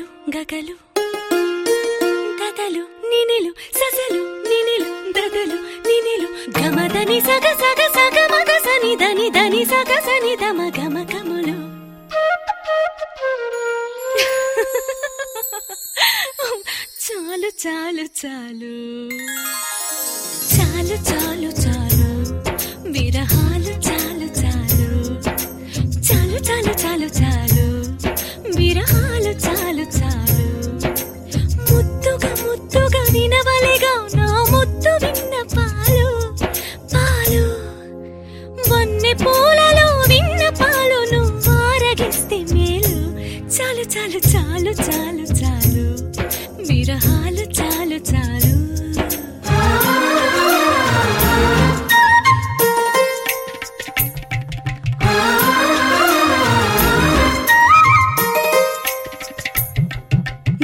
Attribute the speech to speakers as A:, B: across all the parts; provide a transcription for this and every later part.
A: గగలు గగలు. గగలు నినిలు ససలు నినిలు దదలు నినిలు. గమదని సగ సగ సగ మగ సని దని దని సగ సని దమ గమ గములు. చాలు చాలు చాలు. చాలు చాలు చాలు. విరహాలు చాలు చాలు. చాలు చాలు చాలు చాలు చాలు చాలు చాలు. విరహాలు చాలు చాలు.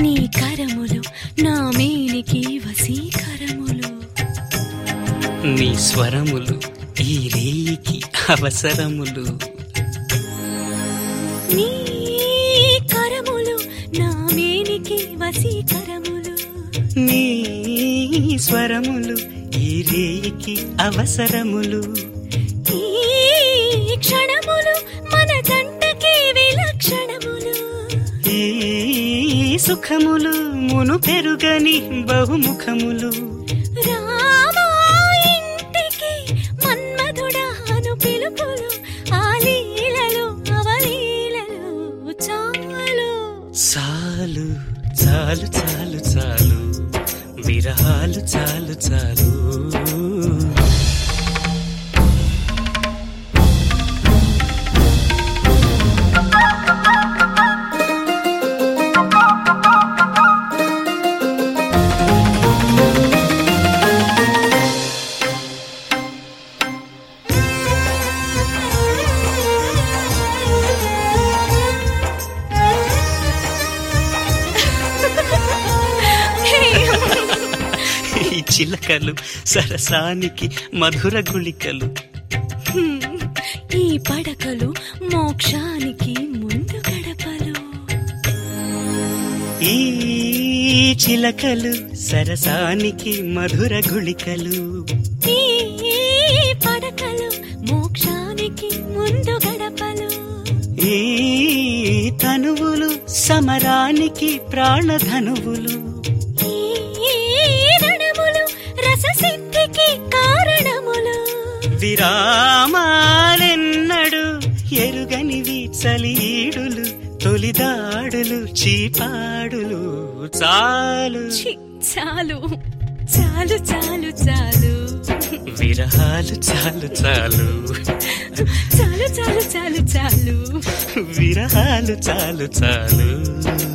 A: నీ కరములు నా మేనికి వసీకరములు
B: నీ స్వరములు ఈ రేయికి అవసరములు.
A: నీ మేనికి వసీకరములు
B: నీ స్వరములు ఈ రేయికి అవసరములు.
A: ఈ క్షణములు మన జంటకి విలక్షణములు.
B: ఈ సుఖములు మును పెరుగని బహుముఖములు.
A: రామా ఇంటికి మన్మధుడాను పిలుపులు ఆ లీలలు అవలీలలు చాలు.
B: చాలు. చాలు చాలు చాలు విరహాలు చాలు చాలు చిలకలు సరసానికి మధుర గుళికలు.
A: ఈ పడకలు మోక్షానికి ముందు గడపలు.
B: ఈ చిలకలు సరసానికి మధుర గుళికలు.
A: ఈ పడకలు మోక్షానికి ముందు గడపలు.
B: ఈ తనువులు సమరానికి ప్రాణధనువులు. విరామాలెన్నడు ఎరుగనివి చలీడులు తొలిదాడులు చీపాడులు. చాలు.
A: చాలు. చాలు చాలు చాలు.
B: విరహాలు చాలు చాలు.
A: చాలు చాలు చాలు చాలు.
B: విరహాలు చాలు చాలు.